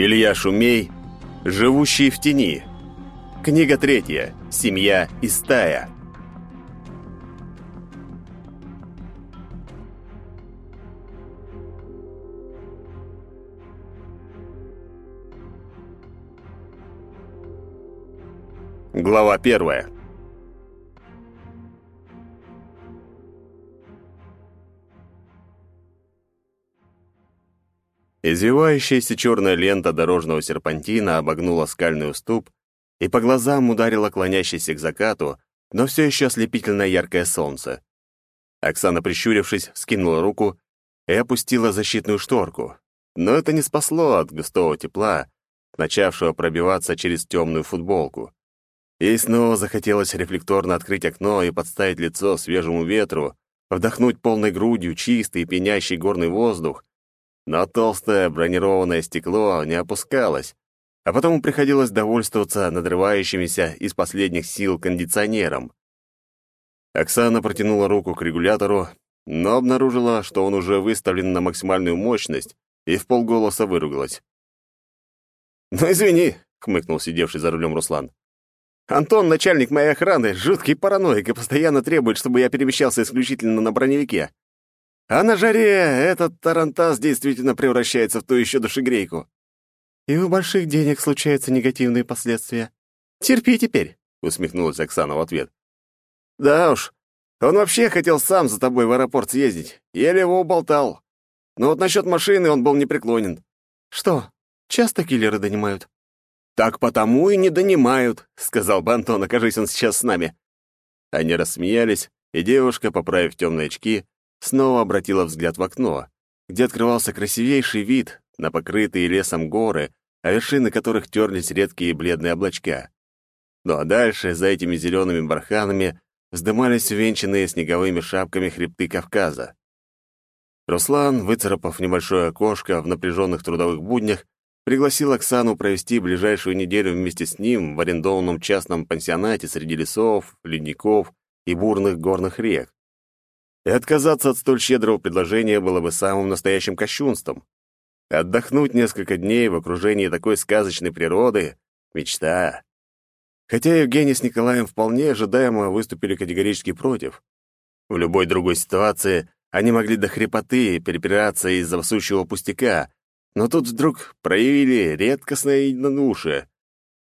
Илья Шумей, живущий в тени. Книга третья. Семья и стая. Глава первая. Извивающаяся черная лента дорожного серпантина обогнула скальный уступ и по глазам ударила клонящийся к закату, но все еще ослепительно яркое солнце. Оксана, прищурившись, скинула руку и опустила защитную шторку. Но это не спасло от густого тепла, начавшего пробиваться через темную футболку. Ей снова захотелось рефлекторно открыть окно и подставить лицо свежему ветру, вдохнуть полной грудью чистый пенящий горный воздух, но толстое бронированное стекло не опускалось, а потому приходилось довольствоваться надрывающимися из последних сил кондиционером. Оксана протянула руку к регулятору, но обнаружила, что он уже выставлен на максимальную мощность, и в полголоса выругалась. «Ну, извини», — хмыкнул сидевший за рулем Руслан. «Антон, начальник моей охраны, жуткий параноик и постоянно требует, чтобы я перемещался исключительно на броневике. А на жаре этот тарантас действительно превращается в ту еще душегрейку. И у больших денег случаются негативные последствия. Терпи теперь, усмехнулась Оксана в ответ. Да уж, он вообще хотел сам за тобой в аэропорт съездить. Еле его уболтал. Но вот насчет машины он был непреклонен. Что, часто киллеры донимают? Так потому и не донимают, сказал бы Антон, окажись он сейчас с нами. Они рассмеялись, и девушка, поправив темные очки, снова обратила взгляд в окно, где открывался красивейший вид на покрытые лесом горы, а вершины которых терлись редкие бледные облачка. Ну а дальше, за этими зелеными барханами, вздымались увенчанные снеговыми шапками хребты Кавказа. Руслан, выцарапав небольшое окошко в напряженных трудовых буднях, пригласил Оксану провести ближайшую неделю вместе с ним в арендованном частном пансионате среди лесов, ледников и бурных горных рек. И отказаться от столь щедрого предложения было бы самым настоящим кощунством. Отдохнуть несколько дней в окружении такой сказочной природы — мечта. Хотя Евгений с Николаем вполне ожидаемо выступили категорически против. В любой другой ситуации они могли до хрипоты перепираться из-за сущего пустяка, но тут вдруг проявили редкостное единодушие.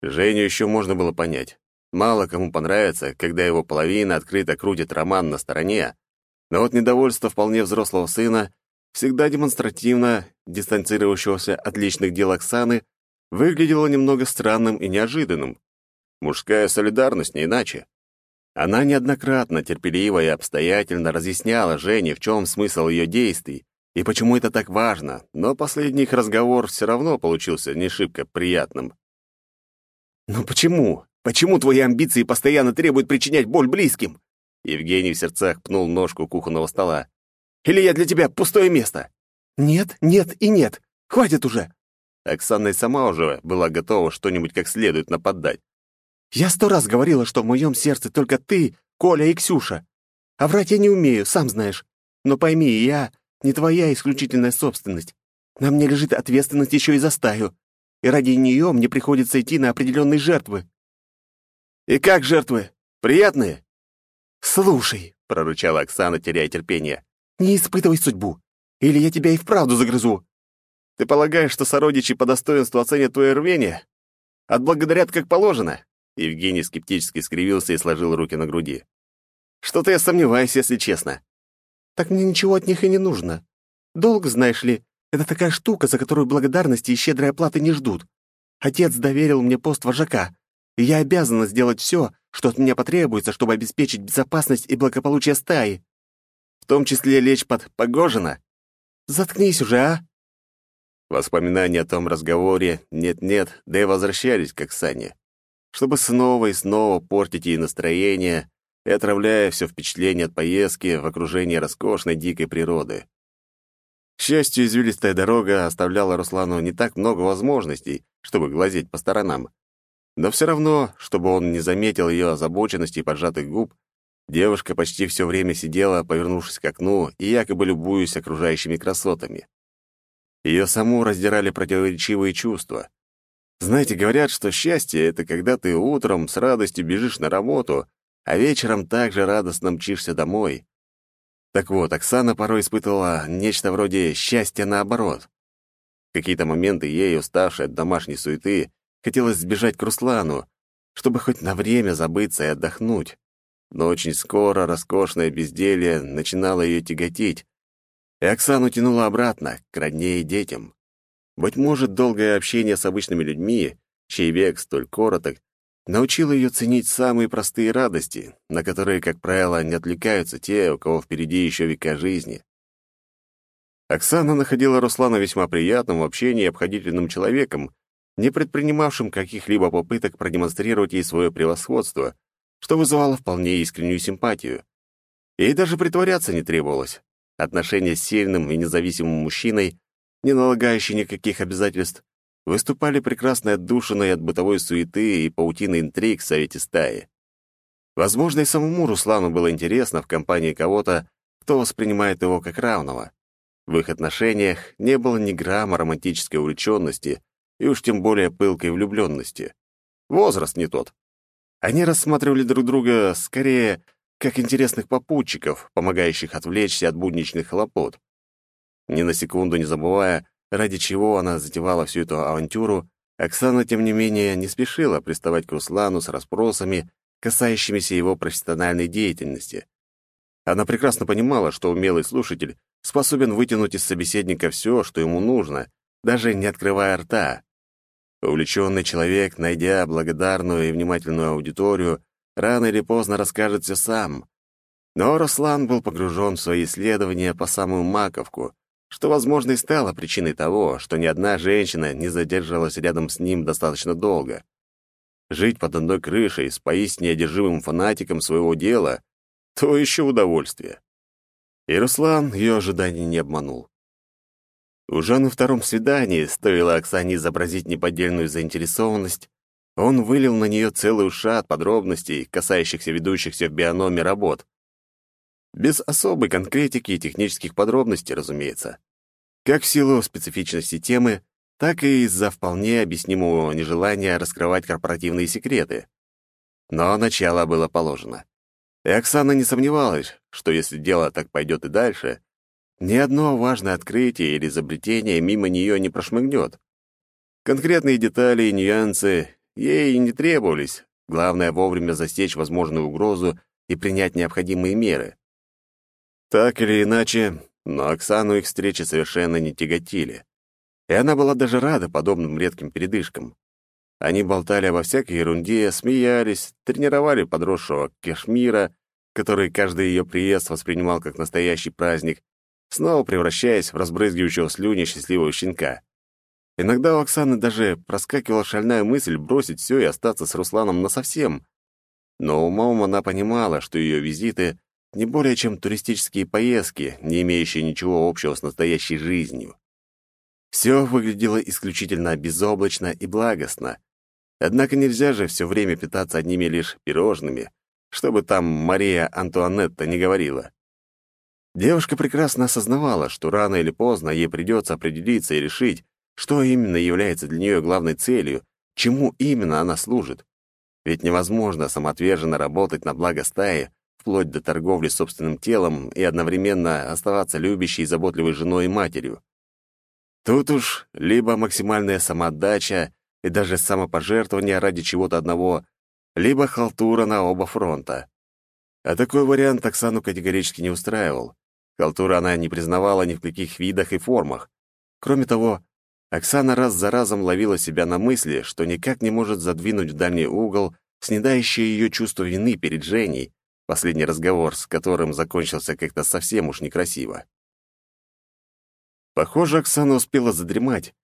Женю еще можно было понять. Мало кому понравится, когда его половина открыто крутит роман на стороне, но вот недовольство вполне взрослого сына, всегда демонстративно дистанцировавшегося от личных дел Оксаны, выглядело немного странным и неожиданным. Мужская солидарность не иначе. Она неоднократно, терпеливо и обстоятельно разъясняла Жене, в чем смысл ее действий и почему это так важно, но последний их разговор все равно получился не шибко приятным. «Ну почему? Почему твои амбиции постоянно требуют причинять боль близким? Евгений в сердцах пнул ножку кухонного стола. «Или я для тебя пустое место?» «Нет, нет и нет. Хватит уже!» Оксана и сама уже была готова что-нибудь как следует нападать. «Я сто раз говорила, что в моем сердце только ты, Коля и Ксюша. А врать я не умею, сам знаешь. Но пойми, я не твоя исключительная собственность. На мне лежит ответственность еще и за стаю. И ради нее мне приходится идти на определенные жертвы». «И как жертвы? Приятные?» «Слушай», — прорычала Оксана, теряя терпение, — «не испытывай судьбу, или я тебя и вправду загрызу. Ты полагаешь, что сородичи по достоинству оценят твое рвение? Отблагодарят как положено?» Евгений скептически скривился и сложил руки на груди. «Что-то я сомневаюсь, если честно». «Так мне ничего от них и не нужно. Долг, знаешь ли, это такая штука, за которую благодарности и щедрой оплаты не ждут. Отец доверил мне пост вожака, и я обязана сделать все, что от меня потребуется, чтобы обеспечить безопасность и благополучие стаи. В том числе лечь под Погожина. Заткнись уже, а!» Воспоминания о том разговоре нет-нет, да и возвращались к Оксане, чтобы снова и снова портить ей настроение и отравляя все впечатление от поездки в окружении роскошной дикой природы. К счастью, извилистая дорога оставляла Руслану не так много возможностей, чтобы глазеть по сторонам. Но все равно, чтобы он не заметил ее озабоченности и поджатых губ, девушка почти все время сидела, повернувшись к окну и якобы любуясь окружающими красотами. Ее саму раздирали противоречивые чувства. Знаете, говорят, что счастье — это когда ты утром с радостью бежишь на работу, а вечером также радостно мчишься домой. Так вот, Оксана порой испытывала нечто вроде счастья наоборот. В какие-то моменты ей, уставшей от домашней суеты, хотелось сбежать к Руслану, чтобы хоть на время забыться и отдохнуть. Но очень скоро роскошное безделье начинало ее тяготить, и Оксану тянуло обратно, к родне и детям. Быть может, долгое общение с обычными людьми, чей век столь короток, научило ее ценить самые простые радости, на которые, как правило, не отвлекаются те, у кого впереди еще века жизни. Оксана находила Руслана весьма приятным в общении и обходительным человеком, не предпринимавшим каких-либо попыток продемонстрировать ей свое превосходство, что вызывало вполне искреннюю симпатию. Ей даже притворяться не требовалось. Отношения с сильным и независимым мужчиной, не налагающие никаких обязательств, выступали прекрасной отдушиной от бытовой суеты и паутины интриг в совете стаи. Возможно, и самому Руслану было интересно в компании кого-то, кто воспринимает его как равного. В их отношениях не было ни грамма романтической увлеченности и уж тем более пылкой влюбленности. Возраст не тот. Они рассматривали друг друга скорее как интересных попутчиков, помогающих отвлечься от будничных хлопот. Ни на секунду не забывая, ради чего она затевала всю эту авантюру, Оксана, тем не менее, не спешила приставать к Руслану с расспросами, касающимися его профессиональной деятельности. Она прекрасно понимала, что умелый слушатель способен вытянуть из собеседника все, что ему нужно, даже не открывая рта. Увлеченный человек, найдя благодарную и внимательную аудиторию, рано или поздно расскажет все сам. Но Руслан был погружен в свои исследования по самую маковку, что, возможно, и стало причиной того, что ни одна женщина не задерживалась рядом с ним достаточно долго. Жить под одной крышей с поистине одержимым фанатиком своего дела — то еще удовольствие. И Руслан ее ожиданий не обманул. Уже на втором свидании, стоило Оксане изобразить неподдельную заинтересованность, он вылил на нее целый ушат подробностей, касающихся ведущихся в биономе работ. Без особой конкретики и технических подробностей, разумеется. Как в силу специфичности темы, так и из-за вполне объяснимого нежелания раскрывать корпоративные секреты. Но начало было положено. И Оксана не сомневалась, что если дело так пойдет и дальше, ни одно важное открытие или изобретение мимо нее не прошмыгнет. Конкретные детали и нюансы ей не требовались, главное вовремя засечь возможную угрозу и принять необходимые меры. Так или иначе, но Оксану их встречи совершенно не тяготили. И она была даже рада подобным редким передышкам. Они болтали обо всякой ерунде, смеялись, тренировали подросшего Кашмира, который каждый ее приезд воспринимал как настоящий праздник, снова превращаясь в разбрызгивающего слюни счастливого щенка. Иногда у Оксаны даже проскакивала шальная мысль бросить все и остаться с Русланом насовсем. Но умом она понимала, что ее визиты — не более чем туристические поездки, не имеющие ничего общего с настоящей жизнью. Все выглядело исключительно безоблачно и благостно. Однако нельзя же все время питаться одними лишь пирожными, чтобы там Мария Антуанетта не говорила. Девушка прекрасно осознавала, что рано или поздно ей придется определиться и решить, что именно является для нее главной целью, чему именно она служит. Ведь невозможно самоотверженно работать на благо стаи, вплоть до торговли собственным телом и одновременно оставаться любящей и заботливой женой и матерью. Тут уж либо максимальная самоотдача и даже самопожертвование ради чего-то одного, либо халтура на оба фронта. А такой вариант Оксану категорически не устраивал. Халтуру она не признавала ни в каких видах и формах. Кроме того, Оксана раз за разом ловила себя на мысли, что никак не может задвинуть в дальний угол снедающее ее чувство вины перед Женей, последний разговор с которым закончился как-то совсем уж некрасиво. Похоже, Оксана успела задремать,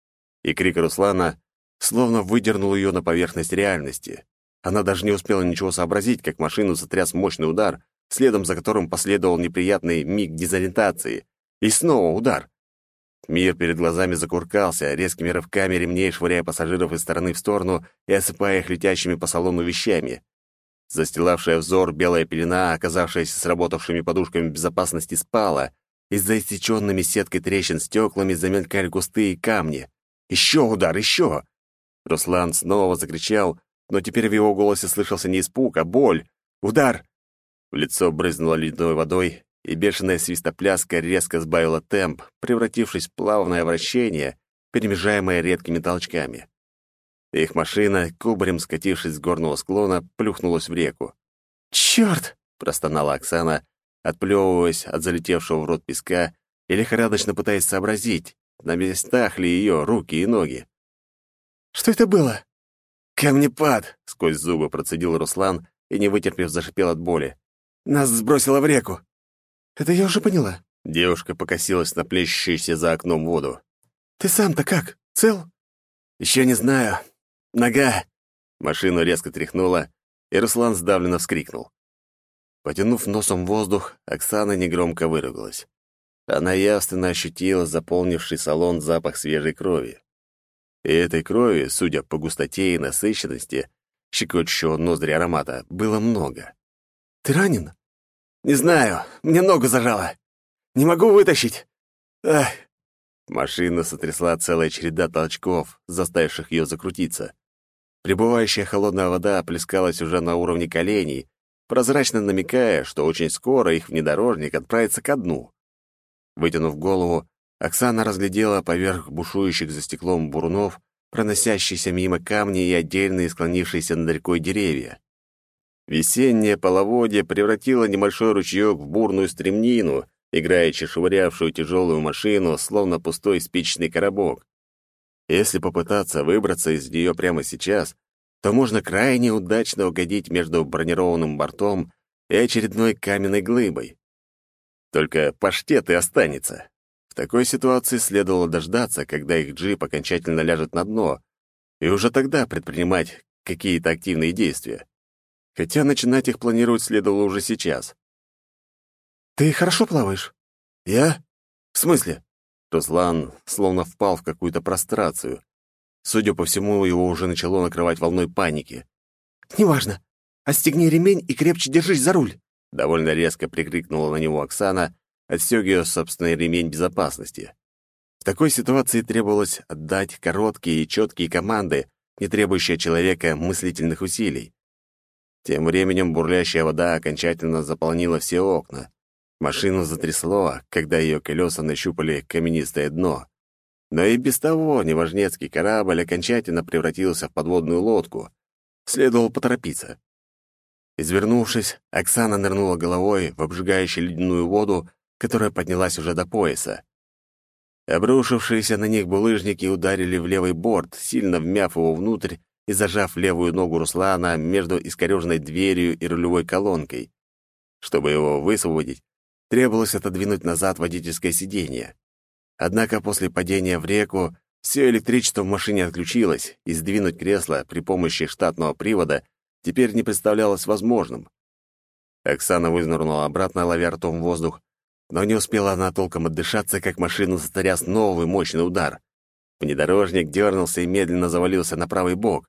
и крик Руслана словно выдернул ее на поверхность реальности. Она даже не успела ничего сообразить, как машину затряс мощный удар, следом за которым последовал неприятный миг дезориентации. И снова удар. Мир перед глазами закуркался, резкими рывками ремней швыряя пассажиров из стороны в сторону и осыпая их летящими по салону вещами. Застилавшая взор белая пелена, оказавшаяся сработавшими подушками безопасности, спала, и за иссеченными сеткой трещин стеклами замелькали густые камни. Еще удар, еще! Руслан снова закричал, но теперь в его голосе слышался не испуг, а боль. Удар! В лицо брызнуло ледяной водой, и бешеная свистопляска резко сбавила темп, превратившись в плавное вращение, перемежаемое редкими толчками. Их машина, кубарем скатившись с горного склона, плюхнулась в реку. «Чёрт!» — простонала Оксана, отплёвываясь от залетевшего в рот песка и лихорадочно пытаясь сообразить, на местах ли ее руки и ноги. «Что это было?» «Камнепад!» — сквозь зубы процедил Руслан и, не вытерпев, зашипел от боли. «Нас сбросило в реку!» «Это я уже поняла». Девушка покосилась на плещущуюся за окном воду. «Ты сам-то как? Цел?» «Еще не знаю. Нога!» Машину резко тряхнула, и Руслан сдавленно вскрикнул. Потянув носом воздух, Оксана негромко выругалась. Она явственно ощутила заполнивший салон запах свежей крови. И этой крови, судя по густоте и насыщенности, щекочущего ноздри аромата, было много. «Ты ранен?» «Не знаю, мне ногу зажало. Не могу вытащить. Ах!» Машина сотрясла целая череда толчков, заставивших ее закрутиться. Прибывающая холодная вода плескалась уже на уровне коленей, прозрачно намекая, что очень скоро их внедорожник отправится ко дну. Вытянув голову, Оксана разглядела поверх бушующих за стеклом бурунов проносящиеся мимо камни и отдельные склонившиеся над рекой деревья. Весеннее половодье превратило небольшой ручеек в бурную стремнину, играючи швырявшую тяжелую машину, словно пустой спичечный коробок. Если попытаться выбраться из нее прямо сейчас, то можно крайне удачно угодить между бронированным бортом и очередной каменной глыбой. Только паштет и останется. В такой ситуации следовало дождаться, когда их джип окончательно ляжет на дно, и уже тогда предпринимать какие-то активные действия. Хотя начинать их планировать следовало уже сейчас. «Ты хорошо плаваешь?» «Я? В смысле?» Руслан словно впал в какую-то прострацию. Судя по всему, его уже начало накрывать волной паники. «Неважно. Отстегни ремень и крепче держись за руль!» Довольно резко прикрикнула на него Оксана, отстегивая собственный ремень безопасности. В такой ситуации требовалось отдать короткие и четкие команды, не требующие человека мыслительных усилий. Тем временем бурлящая вода окончательно заполнила все окна. Машину затрясло, когда ее колеса нащупали каменистое дно. Но и без того неважнецкий корабль окончательно превратился в подводную лодку. Следовало поторопиться. Извернувшись, Оксана нырнула головой в обжигающую ледяную воду, которая поднялась уже до пояса. Обрушившиеся на них булыжники ударили в левый борт, сильно вмяв его внутрь и зажав левую ногу Руслана между искореженной дверью и рулевой колонкой. Чтобы его высвободить, Требовалось отодвинуть назад водительское сиденье. Однако после падения в реку все электричество в машине отключилось, и сдвинуть кресло при помощи штатного привода теперь не представлялось возможным. Оксана вынырнула обратно, ловя ртом воздух, но не успела она толком отдышаться, как машину затряс новый мощный удар. Внедорожник дернулся и медленно завалился на правый бок.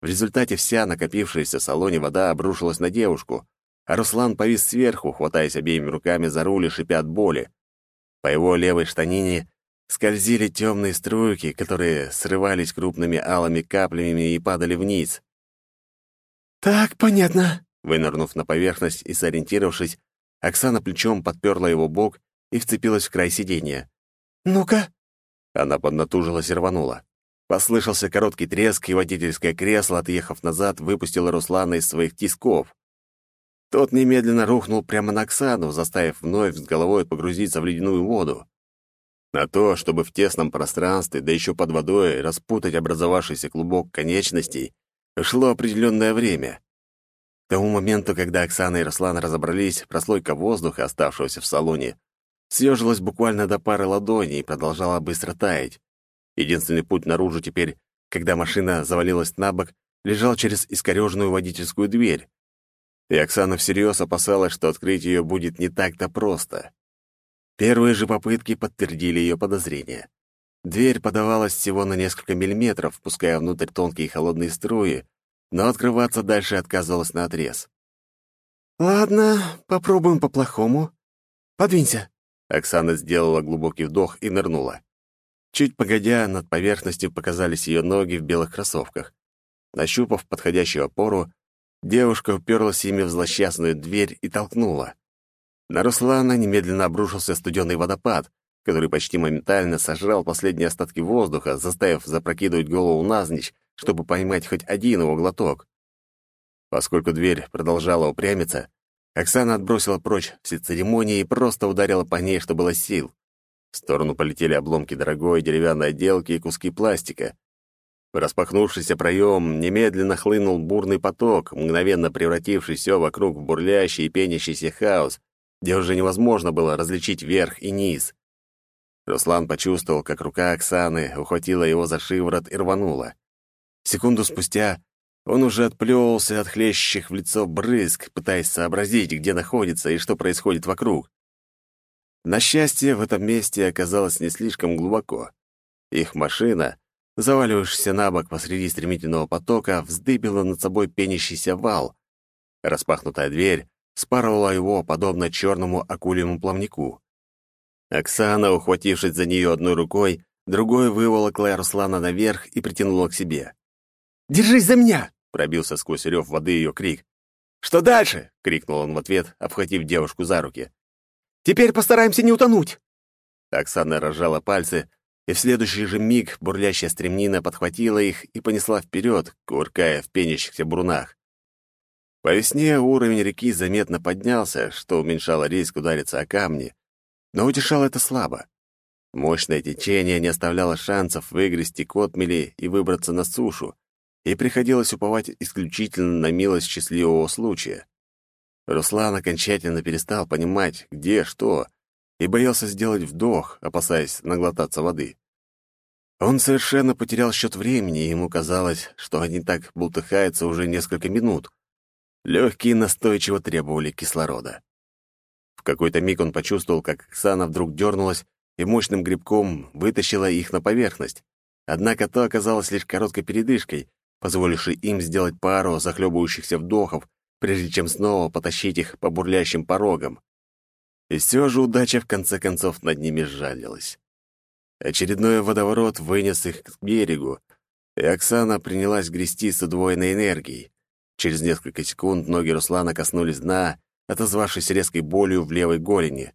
В результате вся накопившаяся в салоне вода обрушилась на девушку, а Руслан повис сверху, хватаясь обеими руками за руль и шипя от боли. По его левой штанине скользили темные струйки, которые срывались крупными алыми каплями и падали вниз. «Так, понятно», — вынырнув на поверхность и сориентировавшись, Оксана плечом подперла его бок и вцепилась в край сиденья. «Ну-ка!» Она поднатужилась и рванула. Послышался короткий треск, и водительское кресло, отъехав назад, выпустило Руслана из своих тисков. Тот немедленно рухнул прямо на Оксану, заставив вновь с головой погрузиться в ледяную воду. На то, чтобы в тесном пространстве, да еще под водой, распутать образовавшийся клубок конечностей, шло определенное время. К тому моменту, когда Оксана и Руслан разобрались, прослойка воздуха, оставшегося в салоне, съежилась буквально до пары ладоней и продолжала быстро таять. Единственный путь наружу теперь, когда машина завалилась на бок, лежал через искореженную водительскую дверь, и Оксана всерьез опасалась, что открыть ее будет не так-то просто. Первые же попытки подтвердили ее подозрения. Дверь подавалась всего на несколько миллиметров, пуская внутрь тонкие холодные струи, но открываться дальше отказывалась наотрез. «Ладно, попробуем по-плохому. Подвинься». Оксана сделала глубокий вдох и нырнула. Чуть погодя, над поверхностью показались ее ноги в белых кроссовках. Нащупав подходящую опору, девушка уперлась ими в злосчастную дверь и толкнула. На Руслана немедленно обрушился студеный водопад, который почти моментально сожрал последние остатки воздуха, заставив запрокидывать голову навзничь, чтобы поймать хоть один его глоток. Поскольку дверь продолжала упрямиться, Оксана отбросила прочь все церемонии и просто ударила по ней, что было сил. В сторону полетели обломки дорогой деревянной отделки и куски пластика. В распахнувшийся проем немедленно хлынул бурный поток, мгновенно превративший все вокруг в бурлящий и пенящийся хаос, где уже невозможно было различить верх и низ. Руслан почувствовал, как рука Оксаны ухватила его за шиворот и рванула. Секунду спустя он уже отплевывался от хлещущих в лицо брызг, пытаясь сообразить, где находится и что происходит вокруг. На счастье, в этом месте оказалось не слишком глубоко. Их машина, заваливавшаяся на бок посреди стремительного потока, вздыбила над собой пенящийся вал. Распахнутая дверь спарывала его, подобно черному акульему плавнику. Оксана, ухватившись за нее одной рукой, другой выволокла Руслана наверх и притянула к себе. Держись за меня!» — пробился сквозь рев воды ее крик. «Что дальше?» — крикнул он в ответ, обхватив девушку за руки. «Теперь постараемся не утонуть!» Оксана разжала пальцы, и в следующий же миг бурлящая стремнина подхватила их и понесла вперед, куркая в пенящихся бурунах. По весне уровень реки заметно поднялся, что уменьшало риск удариться о камни, но утешало это слабо. Мощное течение не оставляло шансов выгрести к отмели и выбраться на сушу, и приходилось уповать исключительно на милость счастливого случая. Руслан окончательно перестал понимать, где что, и боялся сделать вдох, опасаясь наглотаться воды. Он совершенно потерял счет времени, и ему казалось, что они так бултыхаются уже несколько минут. Легкие настойчиво требовали кислорода. В какой-то миг он почувствовал, как Оксана вдруг дернулась и мощным грибком вытащила их на поверхность. Однако то оказалось лишь короткой передышкой, позволивший им сделать пару захлебывающихся вдохов, прежде чем снова потащить их по бурлящим порогам. И все же удача в конце концов над ними сжалилась. Очередной водоворот вынес их к берегу, и Оксана принялась грести с удвоенной энергией. Через несколько секунд ноги Руслана коснулись дна, отозвавшись резкой болью в левой голени.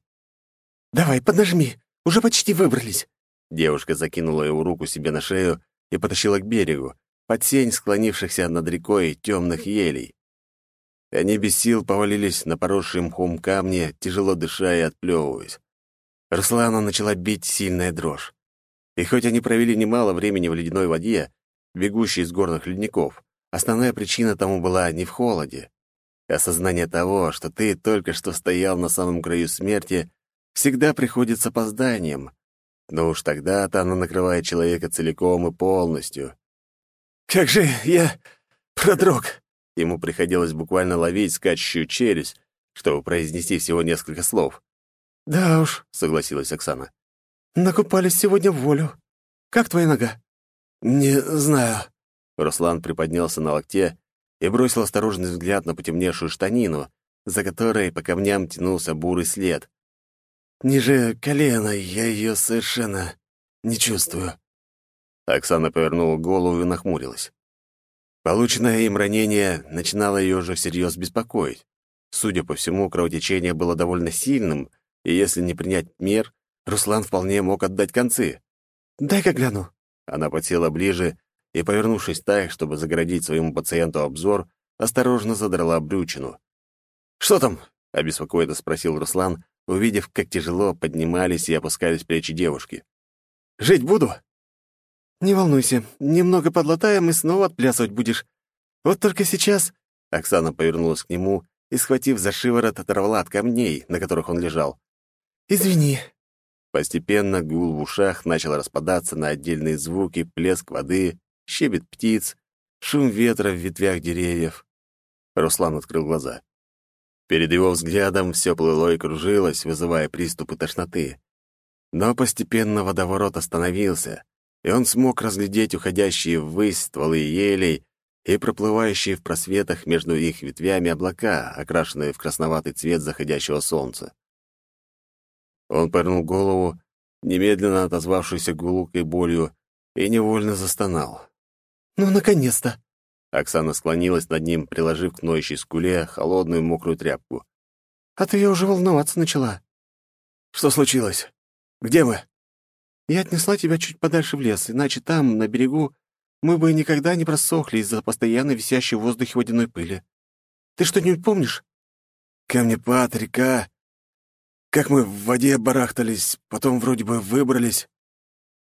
«Давай, поднажми, уже почти выбрались». Девушка закинула его руку себе на шею и потащила к берегу, под сень склонившихся над рекой темных елей. Они без сил повалились на поросшие мхом камни, тяжело дыша и отплевываясь. Руслана начала бить сильная дрожь. И хоть они провели немало времени в ледяной воде, бегущей из горных ледников, основная причина тому была не в холоде. Осознание того, что ты только что стоял на самом краю смерти, всегда приходит с опозданием. Но уж тогда-то она накрывает человека целиком и полностью. «Как же я продрог!» Ему приходилось буквально ловить скачущую челюсть, чтобы произнести всего несколько слов. «Да уж», — согласилась Оксана. «Накупались сегодня в волю. Как твоя нога?» «Не знаю». Руслан приподнялся на локте и бросил осторожный взгляд на потемневшую штанину, за которой по камням тянулся бурый след. «Ниже колена я ее совершенно не чувствую». Оксана повернула голову и нахмурилась. Полученное им ранение начинало ее уже всерьез беспокоить. Судя по всему, кровотечение было довольно сильным, и если не принять мер, Руслан вполне мог отдать концы. «Дай-ка гляну». Она подсела ближе и, повернувшись так, чтобы загородить своему пациенту обзор, осторожно задрала брючину. «Что там?» — обеспокоенно спросил Руслан, увидев, как тяжело поднимались и опускались плечи девушки. «Жить буду?» «Не волнуйся, немного подлатаем и снова отплясывать будешь. Вот только сейчас...» Оксана повернулась к нему и, схватив за шиворот, оторвала от камней, на которых он лежал. «Извини». Постепенно гул в ушах начал распадаться на отдельные звуки, плеск воды, щебет птиц, шум ветра в ветвях деревьев. Руслан открыл глаза. Перед его взглядом все плыло и кружилось, вызывая приступы тошноты. Но постепенно водоворот остановился, и он смог разглядеть уходящие ввысь стволы елей и проплывающие в просветах между их ветвями облака, окрашенные в красноватый цвет заходящего солнца. Он повернул голову, немедленно отозвавшийся глубокой болью, и невольно застонал. «Ну, наконец-то!» Оксана склонилась над ним, приложив к ноющей скуле холодную мокрую тряпку. «А то я уже волноваться начала». «Что случилось? Где мы?» «Я отнесла тебя чуть подальше в лес, иначе там, на берегу, мы бы никогда не просохли из-за постоянно висящей в воздухе водяной пыли. Ты что-нибудь помнишь?» «Камнепад, река. Как мы в воде барахтались, потом вроде бы выбрались.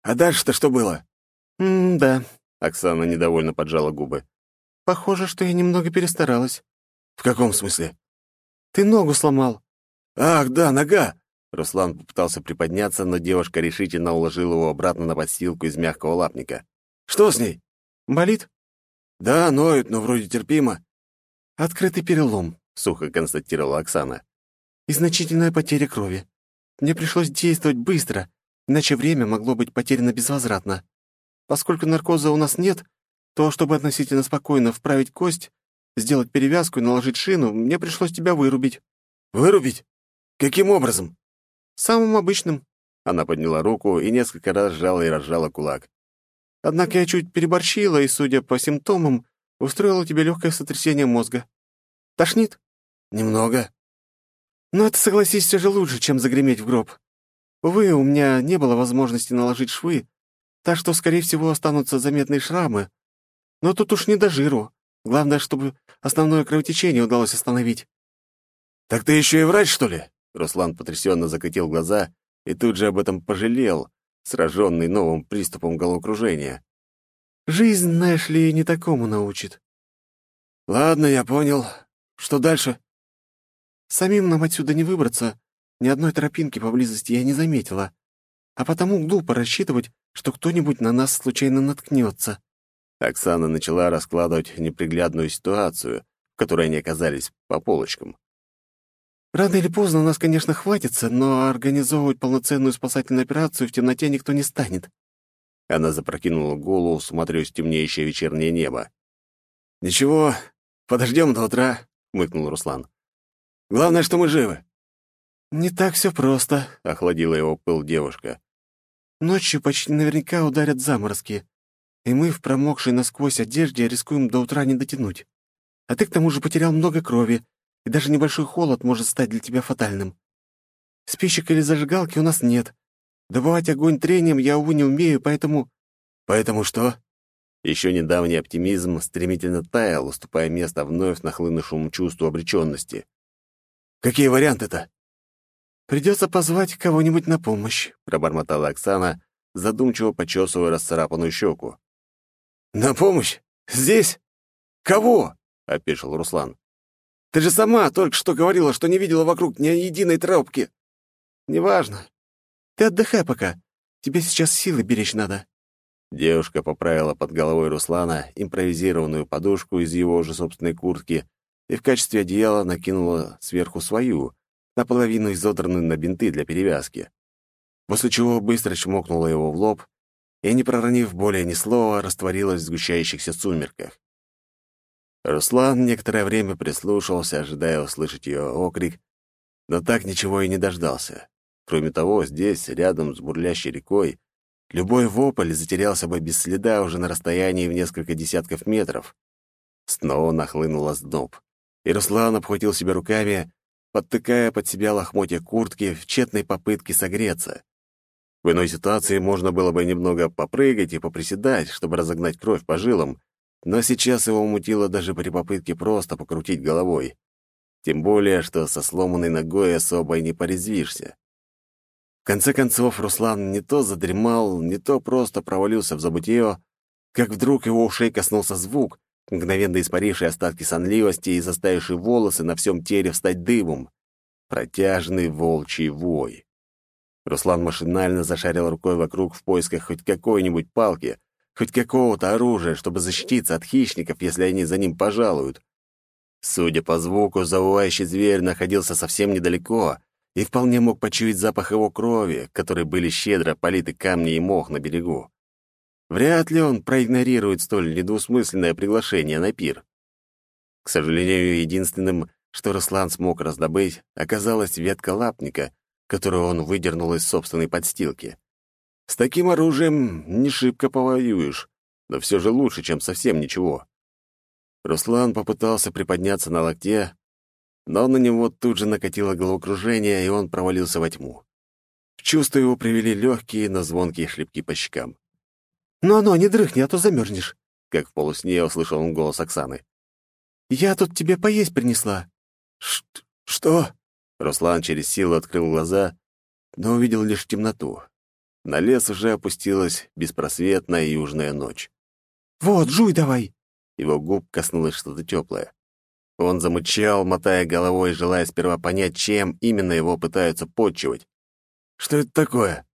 А дальше-то что было?» «М-да», — Оксана недовольно поджала губы. «Похоже, что я немного перестаралась». «В каком смысле?» «Ты ногу сломал». «Ах, да, нога!» Руслан попытался приподняться, но девушка решительно уложила его обратно на подстилку из мягкого лапника. «Что с ней?» «Болит?» «Да, ноет, но вроде терпимо». «Открытый перелом», — сухо констатировала Оксана. «И значительная потеря крови. Мне пришлось действовать быстро, иначе время могло быть потеряно безвозвратно. Поскольку наркоза у нас нет, то, чтобы относительно спокойно вправить кость, сделать перевязку и наложить шину, мне пришлось тебя вырубить». «Вырубить? Каким образом?» «Самым обычным». Она подняла руку и несколько раз сжала и разжала кулак. Однако я чуть переборщила и, судя по симптомам, устроила тебе легкое сотрясение мозга. Тошнит? Немного. Но это, согласись, все же лучше, чем загреметь в гроб. Увы, у меня не было возможности наложить швы, так что, скорее всего, останутся заметные шрамы. Но тут уж не до жиру. Главное, чтобы основное кровотечение удалось остановить. «Так ты еще и врач, что ли?» Руслан потрясенно закатил глаза и тут же об этом пожалел, сраженный новым приступом головокружения. «Жизнь, знаешь ли, не такому научит». «Ладно, я понял. Что дальше?» «Самим нам отсюда не выбраться. Ни одной тропинки поблизости я не заметила. А потому глупо рассчитывать, что кто-нибудь на нас случайно наткнется». Оксана начала раскладывать неприглядную ситуацию, в которой они оказались по полочкам. Рано или поздно нас, конечно, хватится, но организовывать полноценную спасательную операцию в темноте никто не станет». Она запрокинула голову, смотрясь в темнеющее вечернее небо. «Ничего, подождем до утра», — хмыкнул Руслан. «Главное, что мы живы». «Не так все просто», — охладила его пыл девушка. «Ночью почти наверняка ударят заморозки, и мы в промокшей насквозь одежде рискуем до утра не дотянуть. А ты к тому же потерял много крови, и даже небольшой холод может стать для тебя фатальным. Спичек или зажигалки у нас нет. Добывать огонь трением я, увы, не умею, поэтому...» «Поэтому что?» Еще недавний оптимизм стремительно таял, уступая место вновь нахлынувшему чувству обреченности. «Какие варианты-то?» «Придется позвать кого-нибудь на помощь», — пробормотала Оксана, задумчиво почесывая расцарапанную щеку. «На помощь? Здесь? Кого?» — опешил Руслан. Ты же сама только что говорила, что не видела вокруг ни единой тропки. Неважно. Ты отдыхай пока. Тебе сейчас силы беречь надо. Девушка поправила под головой Руслана импровизированную подушку из его же собственной куртки и в качестве одеяла накинула сверху свою, наполовину изодранную на бинты для перевязки. После чего быстро чмокнула его в лоб и, не проронив более ни слова, растворилась в сгущающихся сумерках. Руслан некоторое время прислушивался, ожидая услышать ее окрик, но так ничего и не дождался. Кроме того, здесь, рядом с бурлящей рекой, любой вопль затерялся бы без следа уже на расстоянии в несколько десятков метров. Снова нахлынула зноб, и Руслан обхватил себя руками, подтыкая под себя лохмотья куртки в тщетной попытке согреться. В иной ситуации можно было бы немного попрыгать и поприседать, чтобы разогнать кровь по жилам, но сейчас его мутило даже при попытке просто покрутить головой. Тем более, что со сломанной ногой особо и не порезвишься. В конце концов, Руслан не то задремал, не то просто провалился в забытье, как вдруг его ушей коснулся звук, мгновенно испаривший остатки сонливости и заставивший волосы на всем теле встать дымом. Протяжный волчий вой. Руслан машинально зашарил рукой вокруг в поисках хоть какой-нибудь палки, хоть какого-то оружия, чтобы защититься от хищников, если они за ним пожалуют. Судя по звуку, завывающий зверь находился совсем недалеко и вполне мог почуять запах его крови, которые были щедро политы камни и мох на берегу. Вряд ли он проигнорирует столь недвусмысленное приглашение на пир. К сожалению, единственным, что Руслан смог раздобыть, оказалась ветка лапника, которую он выдернул из собственной подстилки. С таким оружием не шибко повоюешь, но все же лучше, чем совсем ничего. Руслан попытался приподняться на локте, но на него тут же накатило головокружение, и он провалился во тьму. В чувство его привели легкие, но звонкие шлепки по щекам. «Ну-ну, не дрыхни, а то замерзнешь», — как в полусне услышал он голос Оксаны. «Я тут тебе поесть принесла». Ш «Что?» Руслан через силу открыл глаза, но увидел лишь темноту. На лес уже опустилась беспросветная южная ночь. «Вот, жуй давай!» Его губ коснулось что-то теплое. Он замычал, мотая головой, желая сперва понять, чем именно его пытаются подчивать. «Что это такое?»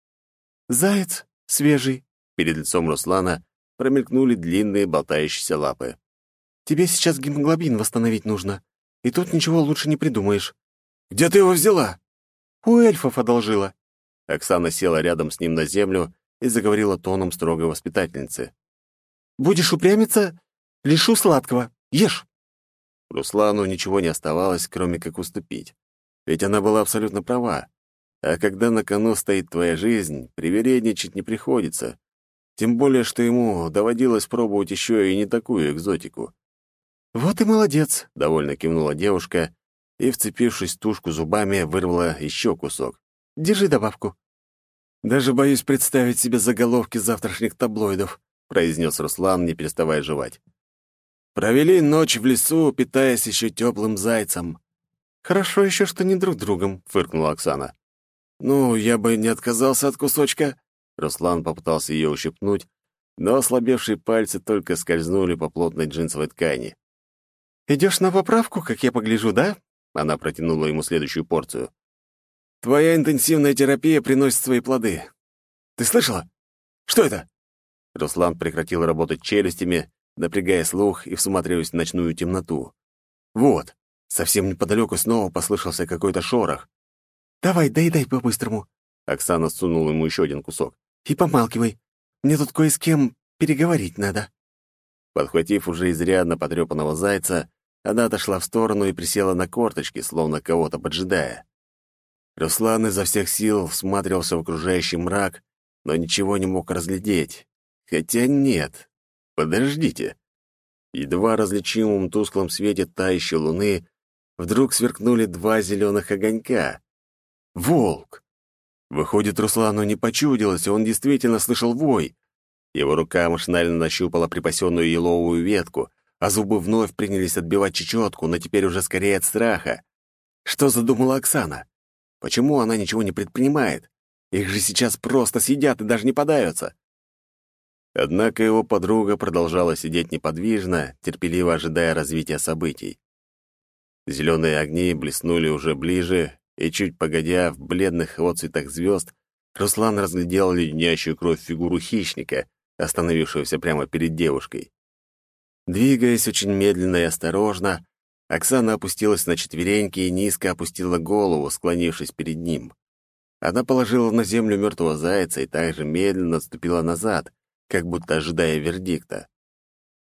«Заяц, свежий». Перед лицом Руслана промелькнули длинные болтающиеся лапы. «Тебе сейчас гемоглобин восстановить нужно, и тут ничего лучше не придумаешь». «Где ты его взяла?» «У эльфов одолжила». Оксана села рядом с ним на землю и заговорила тоном строгой воспитательницы. «Будешь упрямиться? Лишу сладкого. Ешь!» Руслану ничего не оставалось, кроме как уступить. Ведь она была абсолютно права. А когда на кону стоит твоя жизнь, привередничать не приходится. Тем более, что ему доводилось пробовать еще и не такую экзотику. «Вот и молодец», — довольно кивнула девушка и, вцепившись в тушку зубами, вырвала еще кусок. «Держи добавку». «Даже боюсь представить себе заголовки завтрашних таблоидов», — произнес Руслан, не переставая жевать. Провели ночь в лесу, питаясь еще теплым зайцем. «Хорошо еще, что не друг другом», — фыркнула Оксана. «Ну, я бы не отказался от кусочка». Руслан попытался ее ущипнуть, но ослабевшие пальцы только скользнули по плотной джинсовой ткани. «Идешь на поправку, как я погляжу, да?» Она протянула ему следующую порцию. «Твоя интенсивная терапия приносит свои плоды. Ты слышала? Что это?» Руслан прекратил работать челюстями, напрягая слух и всматриваясь в ночную темноту. «Вот!» Совсем неподалеку снова послышался какой-то шорох. «Давай, доедай по-быстрому». Оксана сунула ему еще один кусок. «И помалкивай. Мне тут кое с кем переговорить надо». Подхватив уже изрядно потрепанного зайца, она отошла в сторону и присела на корточки, словно кого-то поджидая. Руслан изо всех сил всматривался в окружающий мрак, но ничего не мог разглядеть. Хотя нет, Подождите. Едва различимом тусклом свете тающей луны вдруг сверкнули два зеленых огонька. Волк! Выходит, Руслану не почудилось, и он действительно слышал вой. Его рука машинально нащупала припасенную еловую ветку, а зубы вновь принялись отбивать чечетку, но теперь уже скорее от страха. Что задумала Оксана? Почему она ничего не предпринимает? Их же сейчас просто съедят и даже не подавятся. Однако его подруга продолжала сидеть неподвижно, терпеливо ожидая развития событий. Зеленые огни блеснули уже ближе, и чуть погодя в бледных отцветах звезд, Руслан разглядел леденящую кровь фигуру хищника, остановившегося прямо перед девушкой. Двигаясь очень медленно и осторожно, Оксана опустилась на четвереньки и низко опустила голову, склонившись перед ним. Она положила на землю мертвого зайца и также медленно отступила назад, как будто ожидая вердикта.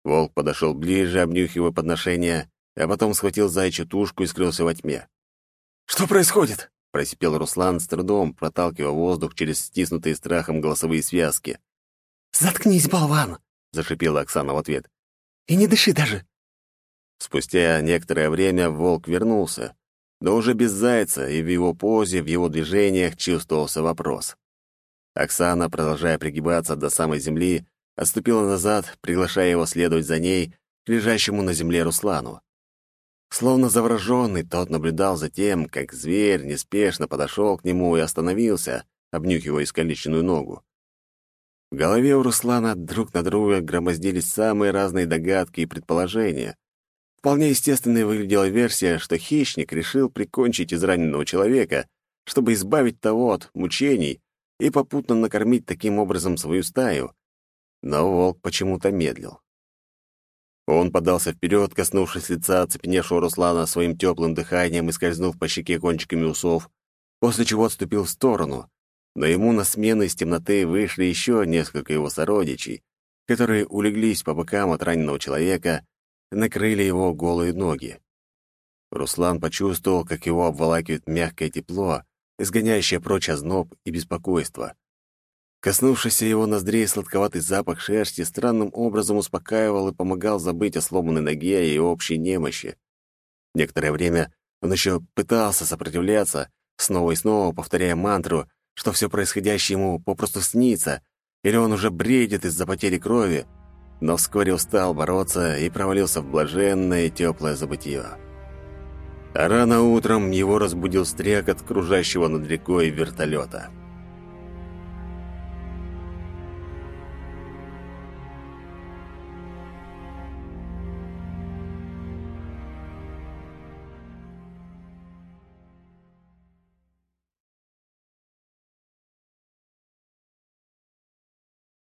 Волк подошел ближе, обнюхивая подношение, а потом схватил зайчью тушку и скрылся во тьме. «Что происходит?» — просипел Руслан с трудом, проталкивая воздух через стиснутые страхом голосовые связки. «Заткнись, болван!» — зашипела Оксана в ответ. «И не дыши даже!» Спустя некоторое время волк вернулся, но уже без зайца, и в его позе, в его движениях чувствовался вопрос. Оксана, продолжая пригибаться до самой земли, отступила назад, приглашая его следовать за ней к лежащему на земле Руслану. Словно завороженный, тот наблюдал за тем, как зверь неспешно подошел к нему и остановился, обнюхивая искалеченную ногу. В голове у Руслана друг на друга громоздились самые разные догадки и предположения. Вполне естественной выглядела версия, что хищник решил прикончить израненного человека, чтобы избавить того от мучений и попутно накормить таким образом свою стаю. Но волк почему-то медлил. Он подался вперед, коснувшись лица оцепеневшего Руслана своим теплым дыханием и скользнув по щеке кончиками усов, после чего отступил в сторону, но ему на смену из темноты вышли еще несколько его сородичей, которые улеглись по бокам от раненого человека накрыли его голые ноги. Руслан почувствовал, как его обволакивает мягкое тепло, изгоняющая прочь озноб и беспокойство. Коснувшийся его ноздрей сладковатый запах шерсти странным образом успокаивал и помогал забыть о сломанной ноге и общей немощи. Некоторое время он еще пытался сопротивляться, снова и снова повторяя мантру, что все происходящее ему попросту снится, или он уже бредит из-за потери крови, но вскоре устал бороться и провалился в блаженное теплое забытье. А рано утром его разбудил стрекот кружащего над рекой вертолета.